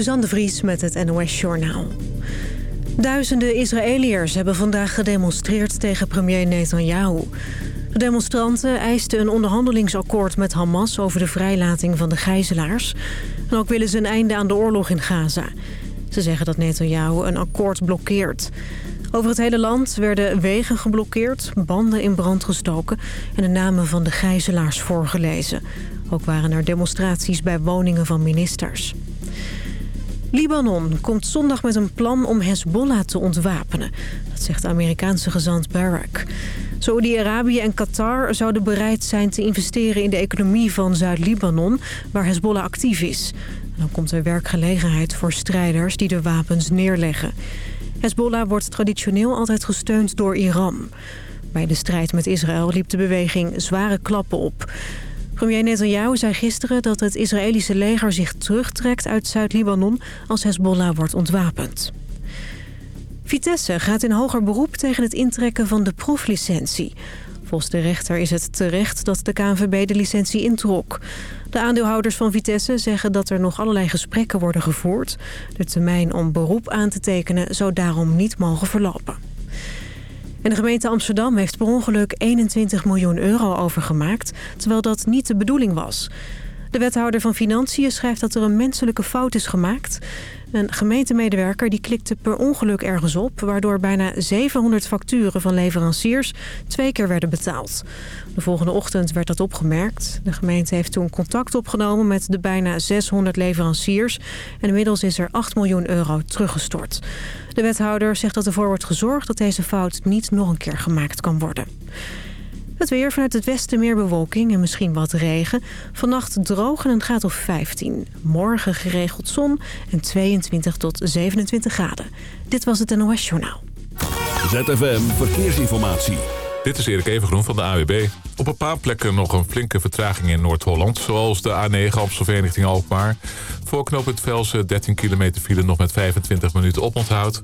Suzanne Vries met het NOS Journaal. Duizenden Israëliërs hebben vandaag gedemonstreerd tegen premier Netanyahu. De demonstranten eisten een onderhandelingsakkoord met Hamas... over de vrijlating van de gijzelaars. En ook willen ze een einde aan de oorlog in Gaza. Ze zeggen dat Netanyahu een akkoord blokkeert. Over het hele land werden wegen geblokkeerd, banden in brand gestoken... en de namen van de gijzelaars voorgelezen. Ook waren er demonstraties bij woningen van ministers. Libanon komt zondag met een plan om Hezbollah te ontwapenen. Dat zegt de Amerikaanse gezant Barak. Saudi-Arabië en Qatar zouden bereid zijn te investeren in de economie van Zuid-Libanon... waar Hezbollah actief is. Dan komt er werkgelegenheid voor strijders die de wapens neerleggen. Hezbollah wordt traditioneel altijd gesteund door Iran. Bij de strijd met Israël liep de beweging zware klappen op... Premier Netanyahu zei gisteren dat het Israëlische leger zich terugtrekt uit Zuid-Libanon als Hezbollah wordt ontwapend. Vitesse gaat in hoger beroep tegen het intrekken van de proeflicentie. Volgens de rechter is het terecht dat de KNVB de licentie introk. De aandeelhouders van Vitesse zeggen dat er nog allerlei gesprekken worden gevoerd. De termijn om beroep aan te tekenen zou daarom niet mogen verlopen. En de gemeente Amsterdam heeft per ongeluk 21 miljoen euro overgemaakt... terwijl dat niet de bedoeling was. De wethouder van Financiën schrijft dat er een menselijke fout is gemaakt. Een gemeentemedewerker die klikte per ongeluk ergens op... waardoor bijna 700 facturen van leveranciers twee keer werden betaald. De volgende ochtend werd dat opgemerkt. De gemeente heeft toen contact opgenomen met de bijna 600 leveranciers... en inmiddels is er 8 miljoen euro teruggestort. De wethouder zegt dat ervoor wordt gezorgd dat deze fout niet nog een keer gemaakt kan worden. Het weer vanuit het westen meer bewolking en misschien wat regen. Vannacht droog en een graad of 15. Morgen geregeld zon en 22 tot 27 graden. Dit was het NOS Journaal. ZFM Verkeersinformatie. Dit is Erik Evengroen van de AWB. Op een paar plekken nog een flinke vertraging in Noord-Holland... zoals de A9 Amstelveen richting Alkmaar. Voor knooppunt Velsen 13 kilometer file nog met 25 minuten oponthoud.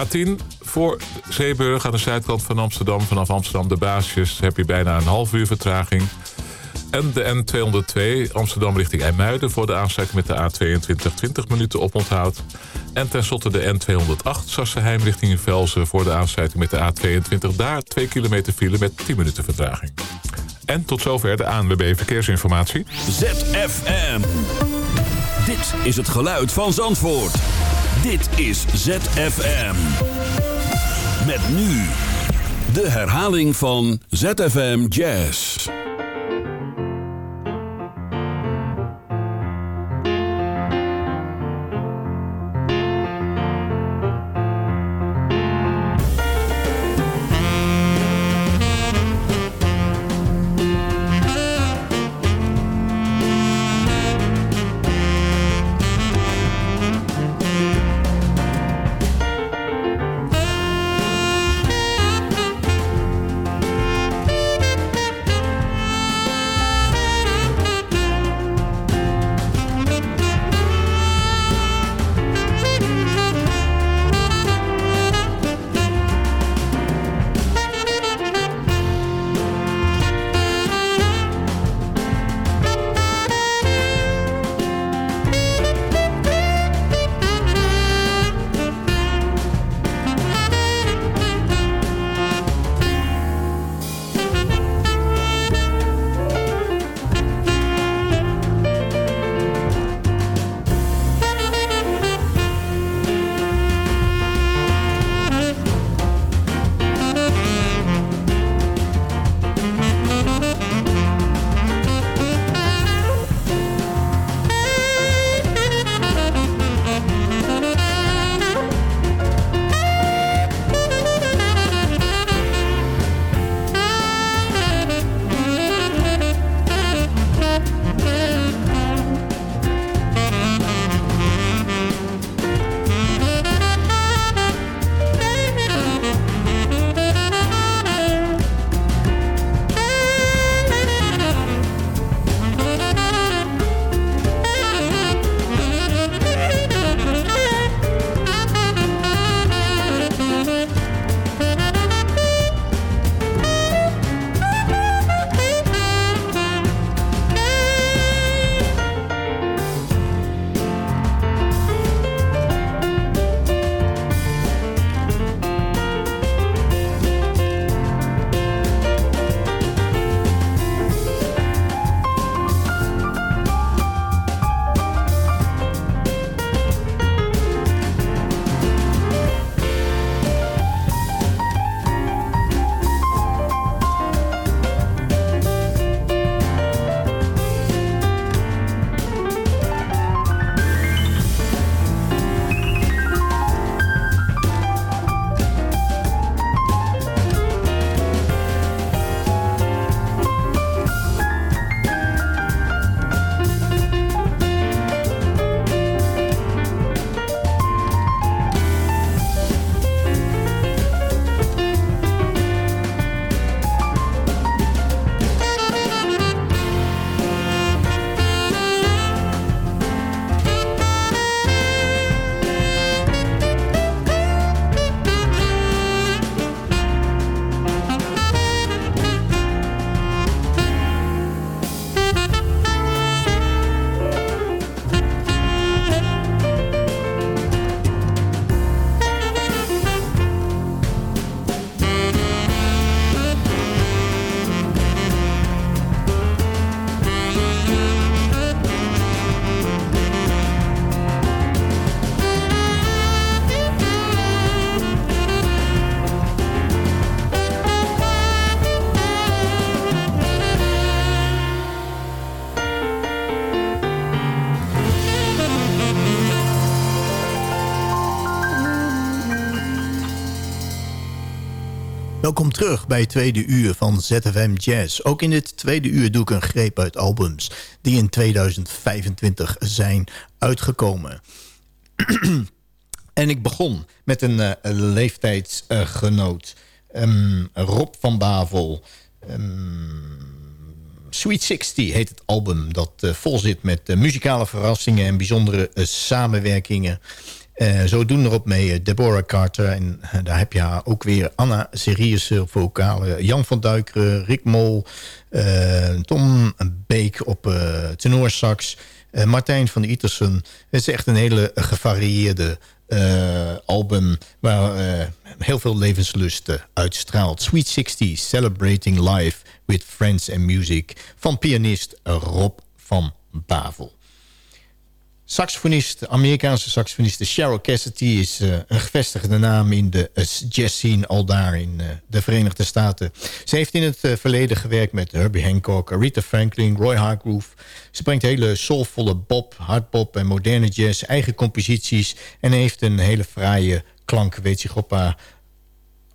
A10 voor Zeeburg aan de zuidkant van Amsterdam... vanaf Amsterdam de Baasjes heb je bijna een half uur vertraging... En de N202 Amsterdam richting IJmuiden voor de aansluiting met de A22 20 minuten oponthoud. En tenslotte de N208 Sassenheim richting Velzen voor de aansluiting met de A22. Daar 2 kilometer file met 10 minuten vertraging. En tot zover de ANWB Verkeersinformatie. ZFM. Dit is het geluid van Zandvoort. Dit is ZFM. Met nu de herhaling van ZFM Jazz. Terug bij het tweede uur van ZFM Jazz. Ook in dit tweede uur doe ik een greep uit albums die in 2025 zijn uitgekomen. en ik begon met een uh, leeftijdsgenoot, um, Rob van Bavel. Um, Sweet 60 heet het album dat uh, vol zit met uh, muzikale verrassingen en bijzondere samenwerkingen. Uh, zo doen erop mee uh, Deborah Carter. En uh, daar heb je ook weer Anna Serius vocalen. Jan van Duikeren, Rick Mol. Tom Beek op tenorsax. Martijn van Itersen. Het is echt een hele gevarieerde album. Waar heel veel levenslust uitstraalt. Sweet 60, Celebrating Life with Friends and Music. Van pianist Rob van Bavel. Saxofonist, Amerikaanse saxofoniste Cheryl Cassidy is uh, een gevestigde naam in de uh, jazzscene al daar in uh, de Verenigde Staten. Ze heeft in het verleden gewerkt met Herbie Hancock, Aretha Franklin, Roy Hargrove. Ze brengt hele soulvolle bop, hardbop en moderne jazz, eigen composities en heeft een hele fraaie klank. Weet zich op haar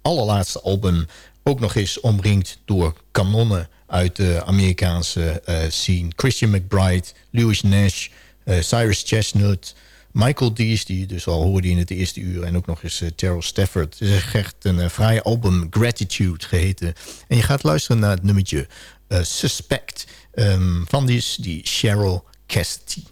allerlaatste album ook nog eens omringd door kanonnen uit de Amerikaanse scene. Christian McBride, Lewis Nash... Uh, Cyrus Chestnut, Michael Dees, die dus al hoorde in het eerste uur. En ook nog eens uh, Terrell Stafford. Het is echt een uh, vrije album, Gratitude geheten. En je gaat luisteren naar het nummertje Suspect. Um, van die, die Cheryl Cassidy.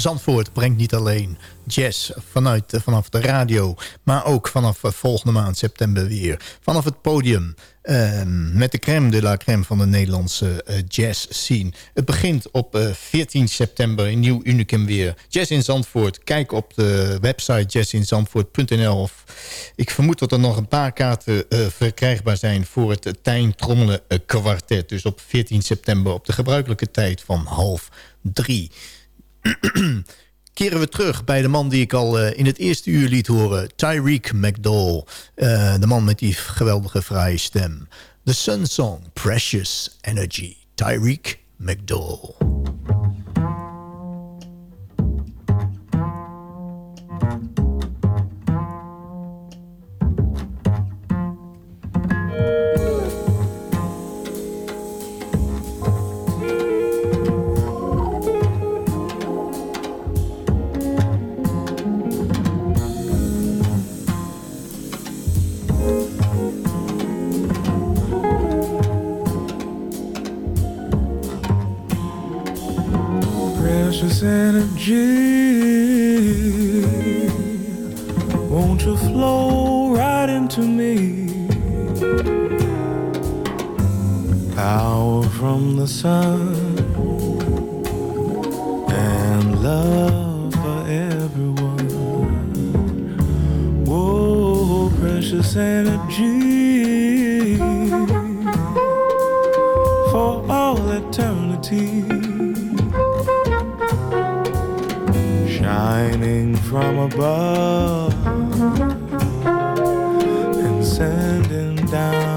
Zandvoort brengt niet alleen jazz vanuit, vanaf de radio... maar ook vanaf volgende maand september weer. Vanaf het podium Ehm, met de crème de la crème van de Nederlandse uh, jazz scene. Het begint op 14 eh, september in Nieuw Unicum weer. Jazz in Zandvoort. Kijk op de website jazzinzandvoort.nl. Of ik vermoed dat er nog een paar kaarten verkrijgbaar zijn... voor het Tijn Trommelen kwartet. Dus op 14 september op de gebruikelijke tijd van half drie. keren we terug bij de man die ik al uh, in het eerste uur liet horen. Tyreek McDowell. Uh, de man met die geweldige fraaie stem. The Sun Song, Precious Energy. Tyreek McDowell. energy. Won't you flow right into me? Power from the sun and love for everyone. Whoa, precious energy for all eternity shining from above and sending down.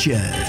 ZFM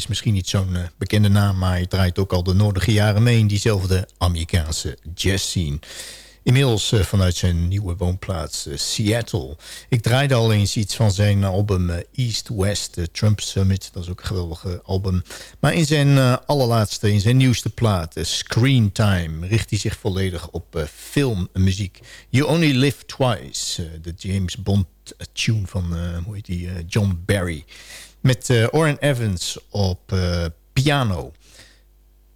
is misschien niet zo'n uh, bekende naam... maar hij draait ook al de nodige jaren mee in diezelfde Amerikaanse jazzscene. Inmiddels uh, vanuit zijn nieuwe woonplaats uh, Seattle. Ik draaide al eens iets van zijn album East West Trump Summit. Dat is ook een geweldige album. Maar in zijn allerlaatste, in zijn nieuwste plaat Screen Time... richt hij zich volledig op filmmuziek. You Only Live Twice, de James Bond tune van hoe heet die, John Barry... Met uh, Orrin Evans op uh, piano.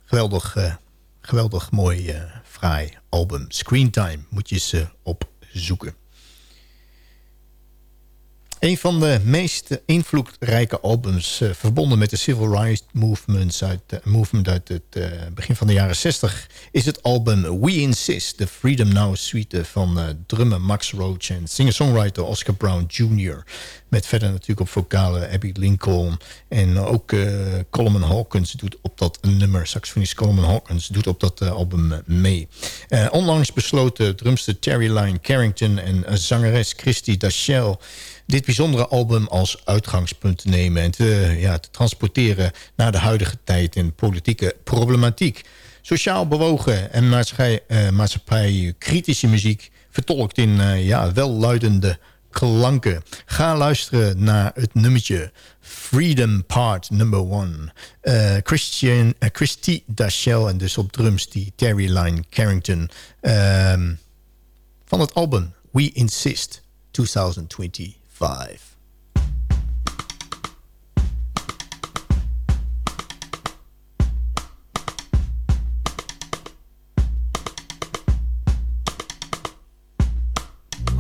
Geweldig, uh, geweldig mooi, fraai album. Screentime moet je ze opzoeken. Een van de meest invloedrijke albums... Uh, verbonden met de civil rights movements uit, uh, movement uit het uh, begin van de jaren 60... is het album We Insist, de Freedom Now suite... van drummer Max Roach en singer-songwriter Oscar Brown Jr. Met verder natuurlijk op vocale Abby Lincoln. En ook Coleman Hawkins doet op dat nummer... saxofonist Coleman Hawkins doet op dat album mee. onlangs besloten drumster Terry Lyne Carrington... en zangeres Christy Dachelle dit bijzondere album als uitgangspunt te nemen... en te, ja, te transporteren naar de huidige tijd en politieke problematiek. Sociaal bewogen en uh, maatschappij kritische muziek... vertolkt in uh, ja, welluidende klanken. Ga luisteren naar het nummertje Freedom Part Number One. Uh, Christian, uh, Christy Dachelle en dus op drums die Terry Line Carrington... Uh, van het album We Insist 2020 five.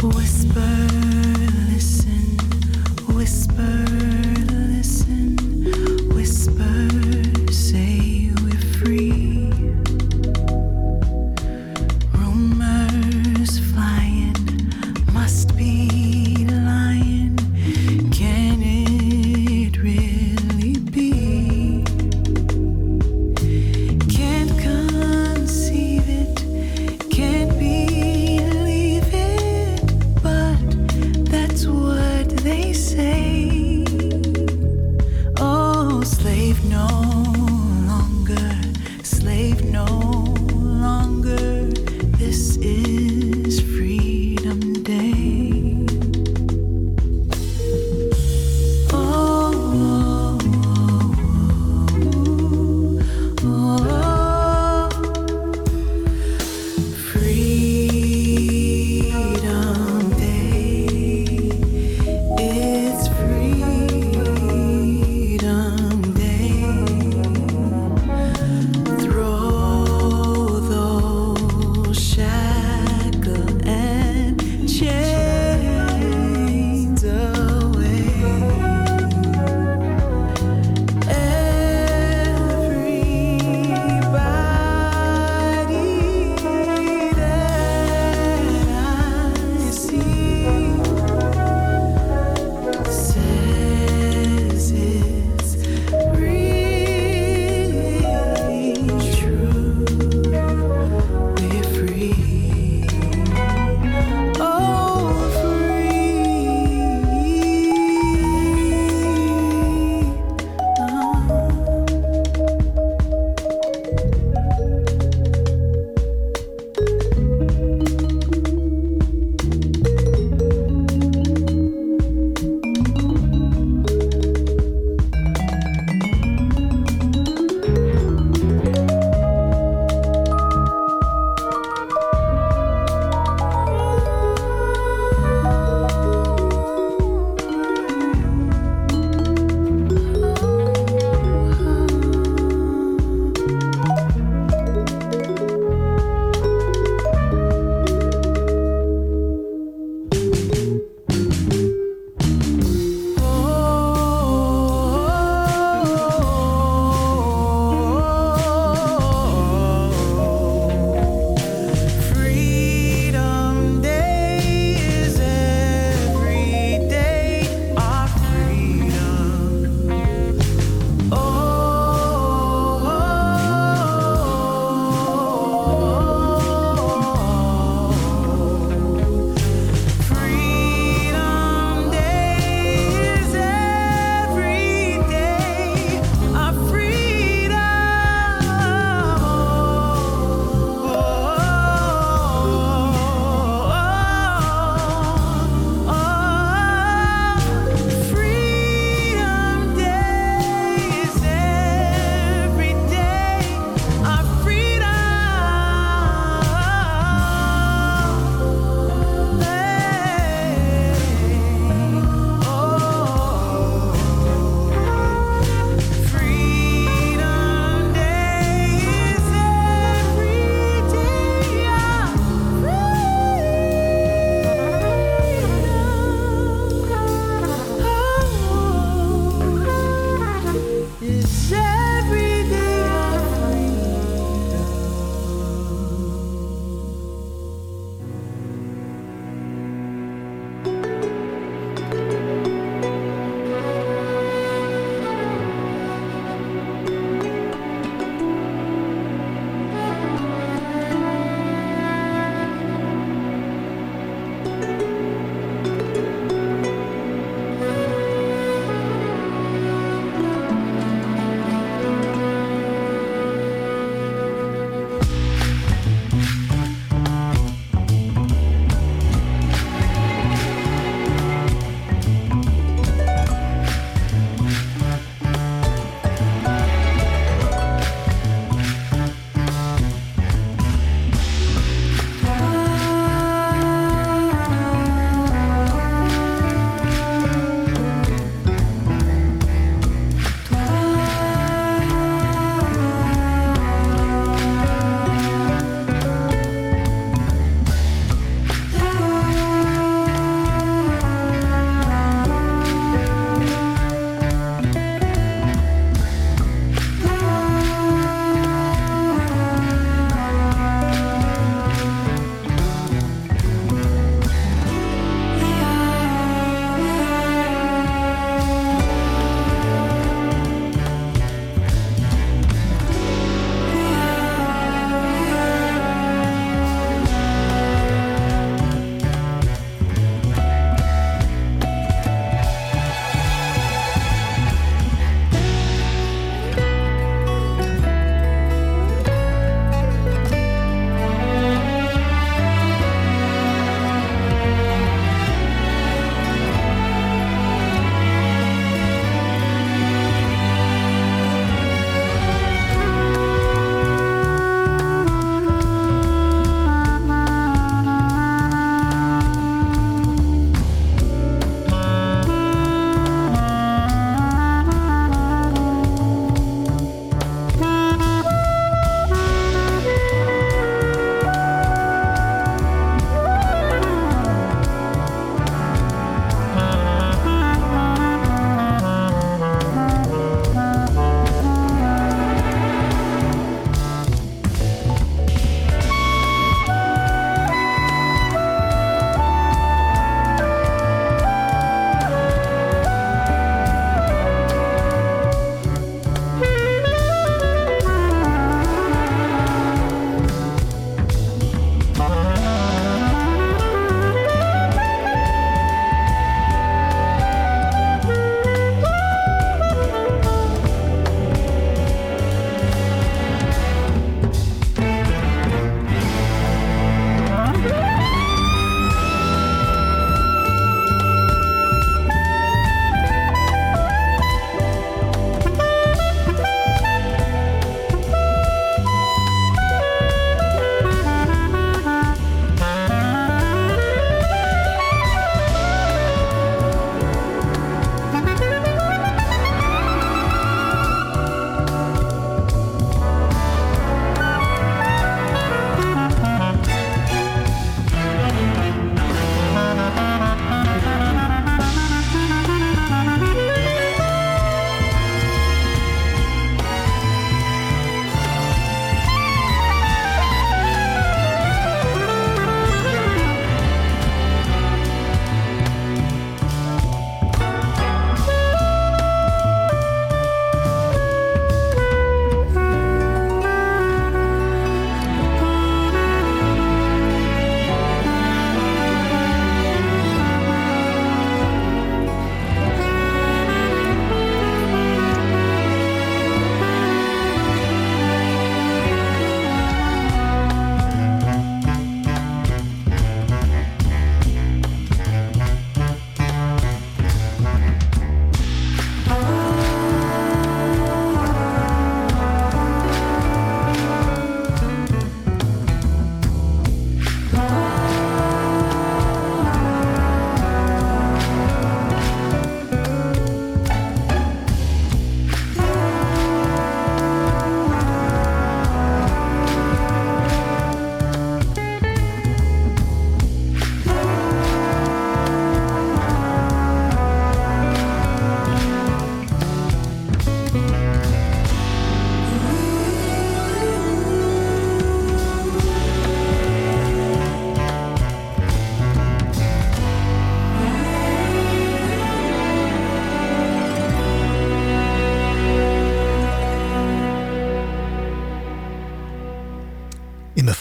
Whisper, no longer. This is.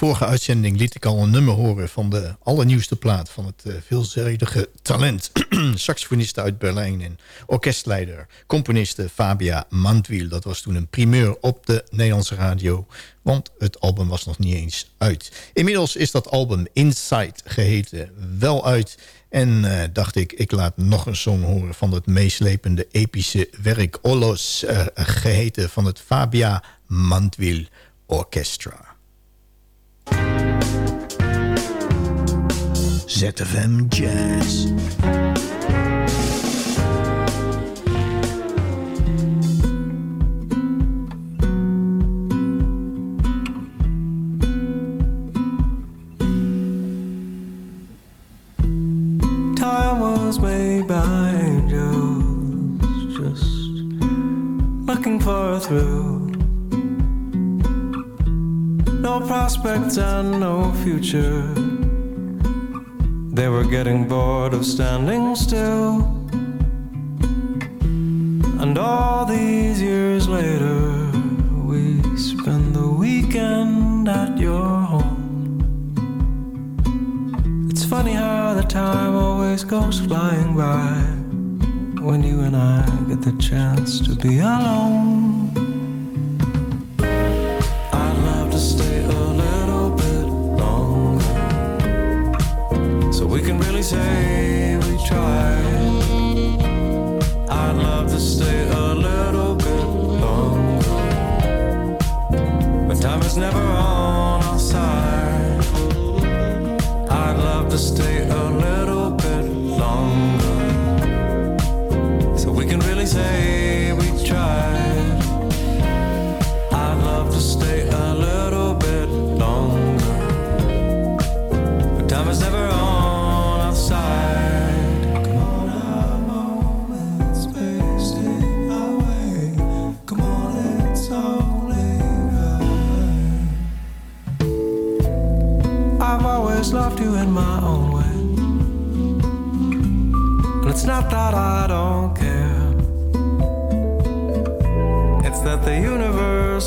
Vorige uitzending liet ik al een nummer horen... van de allernieuwste plaat van het uh, veelzijdige talent. Saxofoniste uit Berlijn en orkestleider. Componiste Fabia Mandwiel. Dat was toen een primeur op de Nederlandse radio. Want het album was nog niet eens uit. Inmiddels is dat album Inside geheten wel uit... En uh, dacht ik, ik laat nog een song horen van het meeslepende epische werk Olos, uh, geheten van het Fabia Mandwiel Orchestra. ZFM Jazz. Time was made by angels, just looking for a thrill. No prospects and no future. They were getting bored of standing still. And all these years later, we spend the weekend at your home. It's funny how the time always goes flying by when you and I get the chance to be alone. We tried. I'd love to stay a little bit longer, but time is never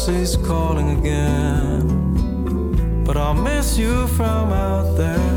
is calling again. But I'll miss you from out there.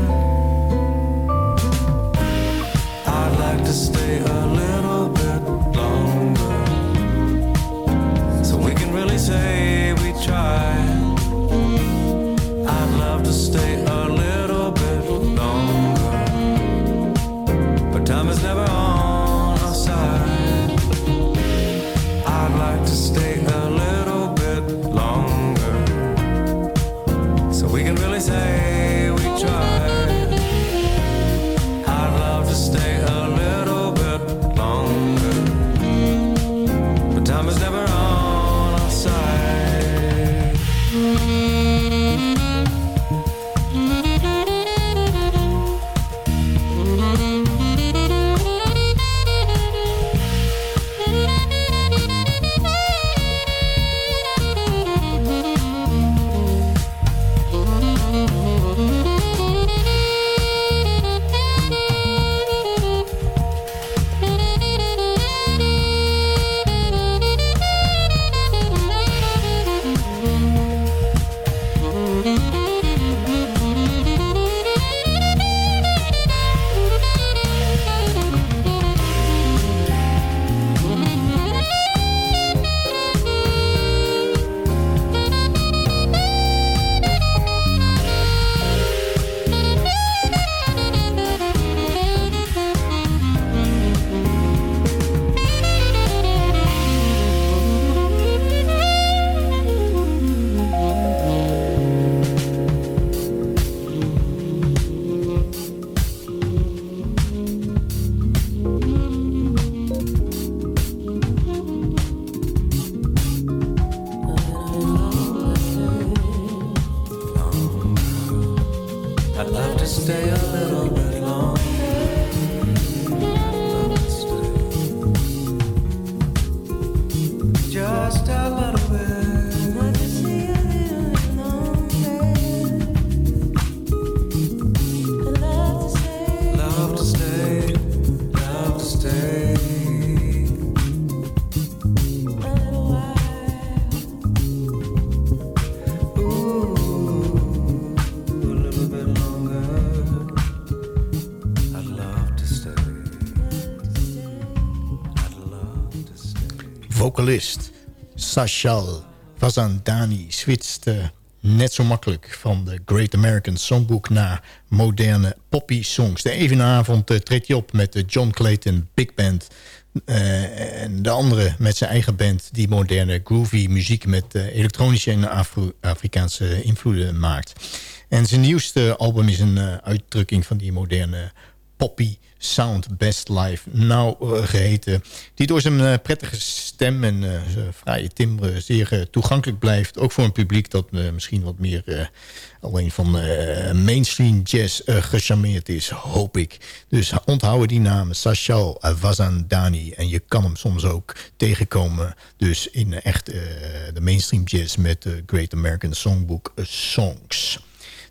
Sashal Vazandani switcht uh, net zo makkelijk van de Great American Songbook naar moderne poppy songs. De evenavond uh, treedt hij op met de John Clayton Big Band... Uh, en de andere met zijn eigen band die moderne groovy muziek met elektronische en Afro-Afrikaanse invloeden maakt. En zijn nieuwste album is een uitdrukking van die moderne poppy sound Best Life nou uh, geheten. Die door zijn uh, prettige stem en uh, fraaie timbre zeer toegankelijk blijft. Ook voor een publiek dat misschien wat meer alleen van mainstream jazz gecharmeerd is, hoop ik. Dus onthouden die namen, Sachal Vazandani. En je kan hem soms ook tegenkomen dus in echt de mainstream jazz met de Great American Songbook Songs.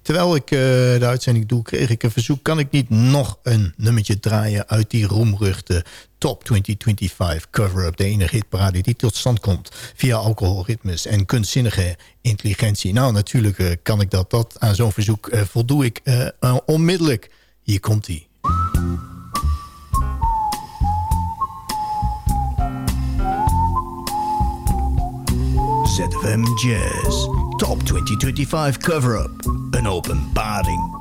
Terwijl ik uh, de uitzending doe, kreeg ik een verzoek... kan ik niet nog een nummertje draaien uit die roemruchte Top 2025 cover-up... de enige hitparade die tot stand komt via alcoholritmes en kunstzinnige intelligentie. Nou, natuurlijk uh, kan ik dat. dat aan zo'n verzoek uh, voldoe ik onmiddellijk. Hier komt-ie. ZFM Jazz Top 2025 cover-up. Een openbaring.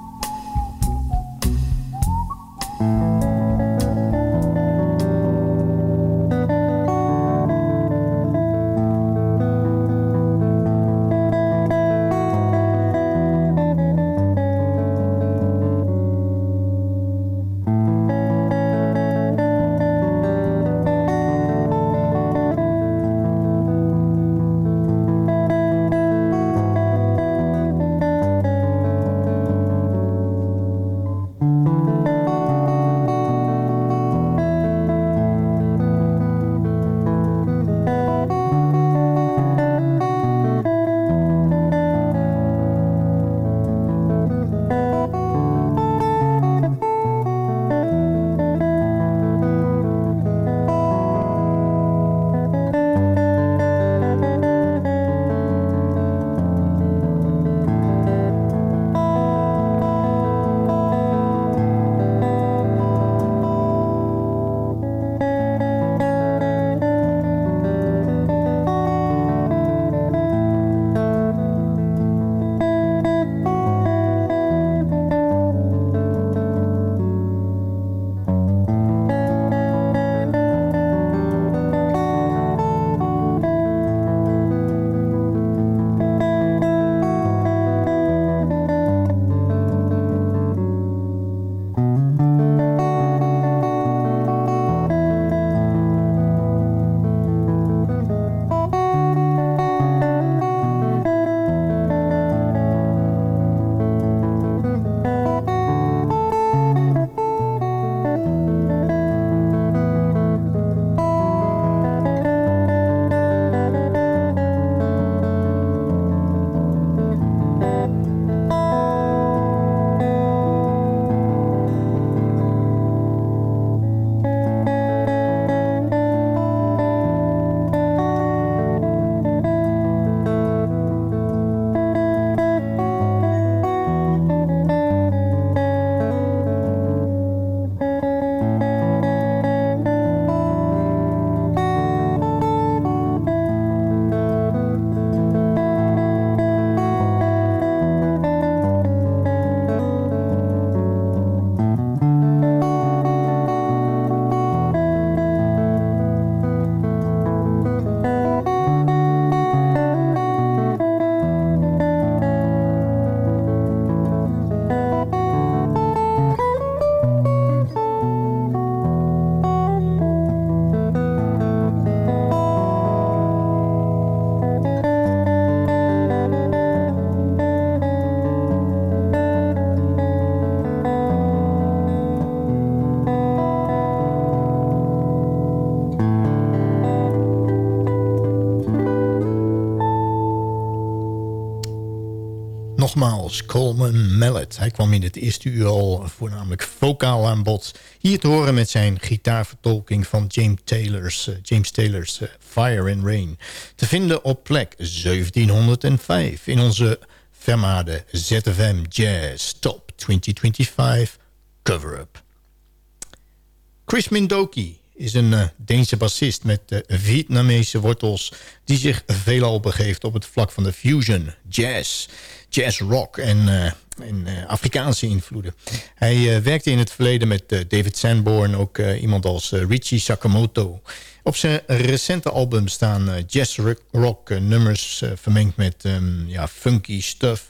Nogmaals Coleman Mallet. Hij kwam in het eerste uur al voornamelijk vocaal aan bod. Hier te horen met zijn gitaarvertolking van James Taylor's, uh, James Taylor's uh, Fire and Rain. Te vinden op plek 1705 in onze vermaarde ZFM Jazz Top 2025 cover-up. Chris Mindoki is een uh, Deense bassist met Vietnamese wortels... die zich veelal begeeft op het vlak van de fusion, jazz, jazz rock en, uh, en Afrikaanse invloeden. Hij werkte in het verleden met David Sanborn, ook iemand als Richie Sakamoto... Op zijn recente album staan jazz rock nummers vermengd met um, ja, funky stuff...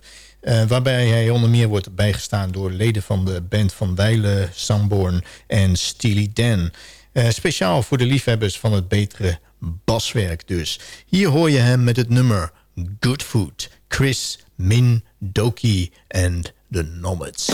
Waarbij hij onder meer wordt bijgestaan door leden van de band Van Dijlen, Sanborn en Steely Dan. Speciaal voor de liefhebbers van het betere baswerk dus. Hier hoor je hem met het nummer Good Food. Chris, Min, Doki and The Nomads.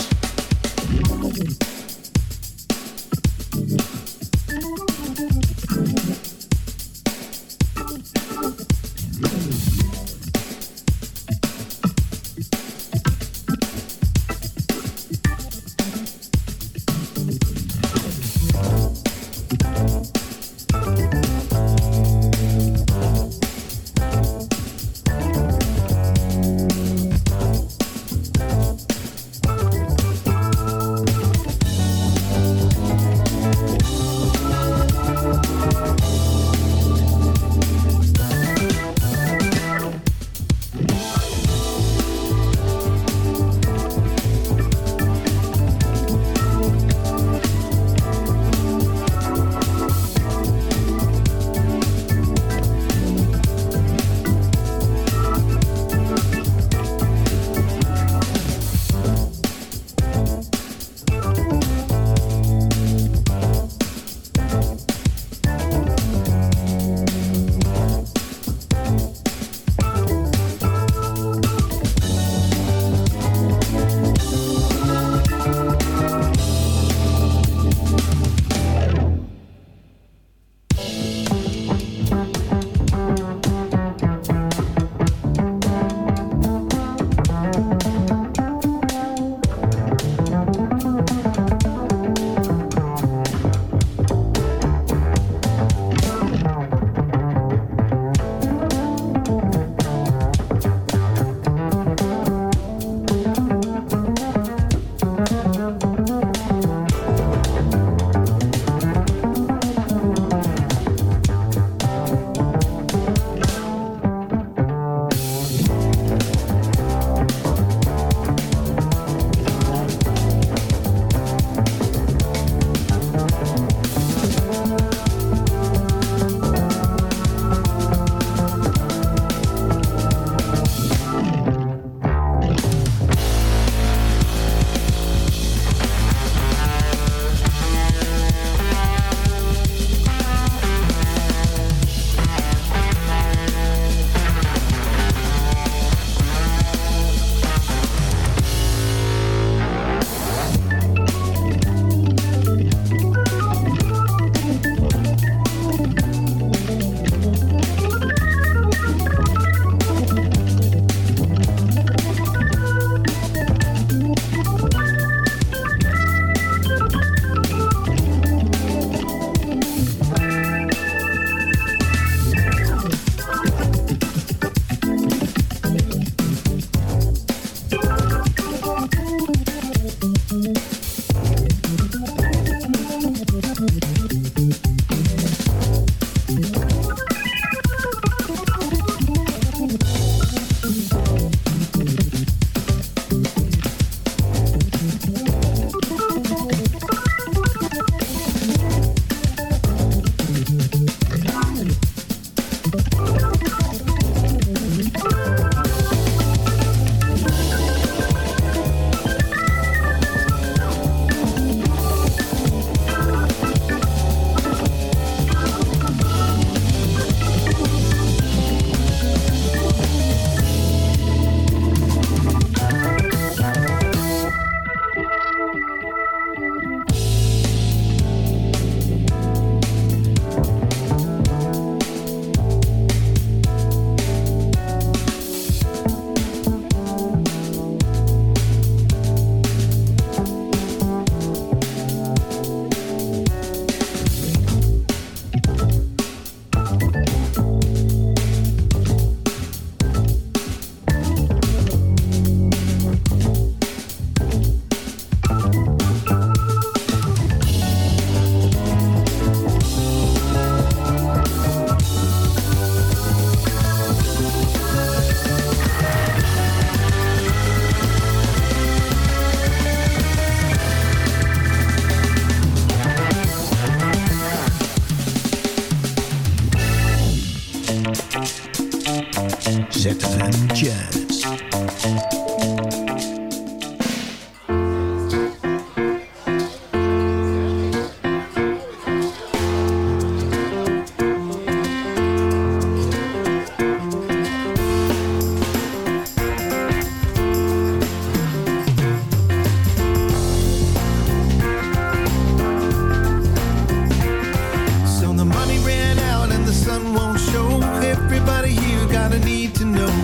Money ran out and the sun won't show. Everybody here gotta need to know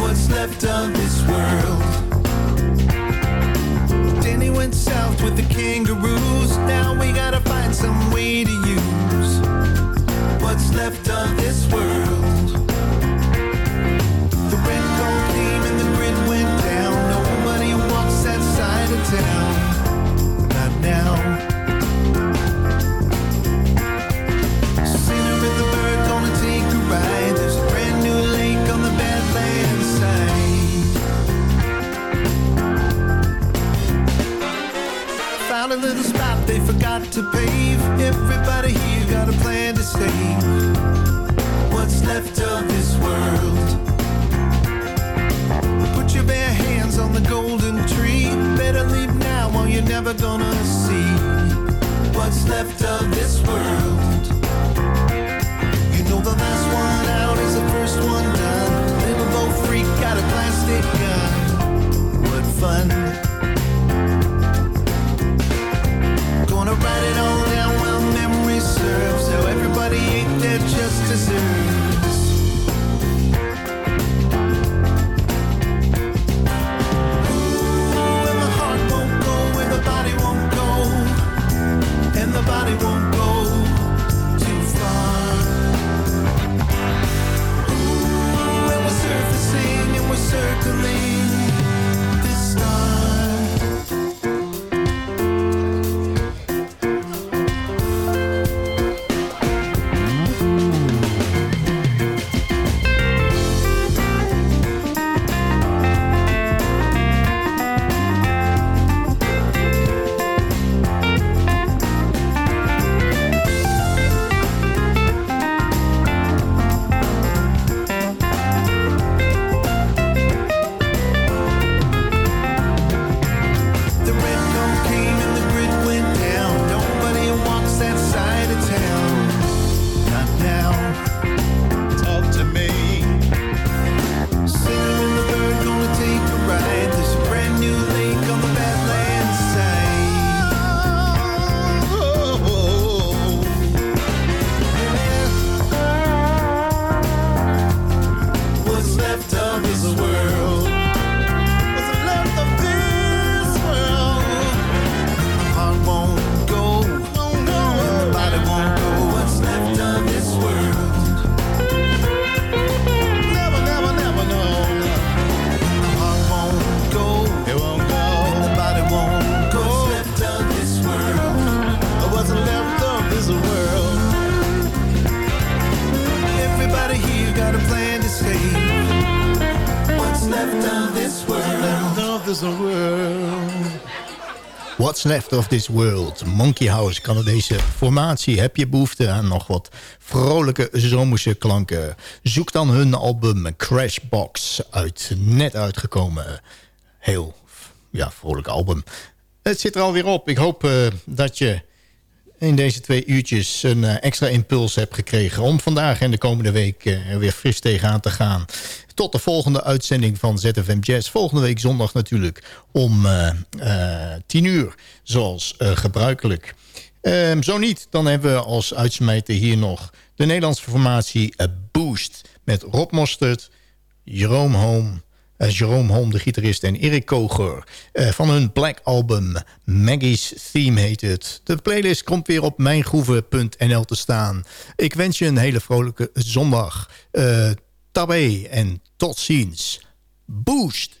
what's left of this world. Danny went south with the kangaroos. Now we gotta find some way to use what's left of this world. The red gold came and the grid went down. Nobody walks that side of town. Not now. Never gonna see what's left of this world. You know the last one out is the first one done. Little Bo freak got a plastic gun. What fun! Gonna write it all down while memory serves. How everybody ate their just desserts. Circling What's Left of This World. Monkey House, Canadese formatie. Heb je behoefte aan nog wat vrolijke zomerse klanken? Zoek dan hun album Crashbox uit. Net uitgekomen. Heel ja, vrolijk album. Het zit er alweer op. Ik hoop eh, dat je in deze twee uurtjes een eh, extra impuls hebt gekregen... om vandaag en de komende week eh, er weer fris tegenaan te gaan. Tot de volgende uitzending van ZFM Jazz. Volgende week zondag natuurlijk om eh, eh, 10 uur, zoals eh, gebruikelijk. Ehm, zo niet, dan hebben we als uitsmijter hier nog... de Nederlandse formatie eh, Boost... met Rob Mostert, Jerome Home... Jerome Holm, de gitarist, en Erik Koger. van hun Black Album, Maggie's Theme heet het. De playlist komt weer op mijngroeven.nl te staan. Ik wens je een hele vrolijke zondag. Eh tabé en tot ziens. Boost!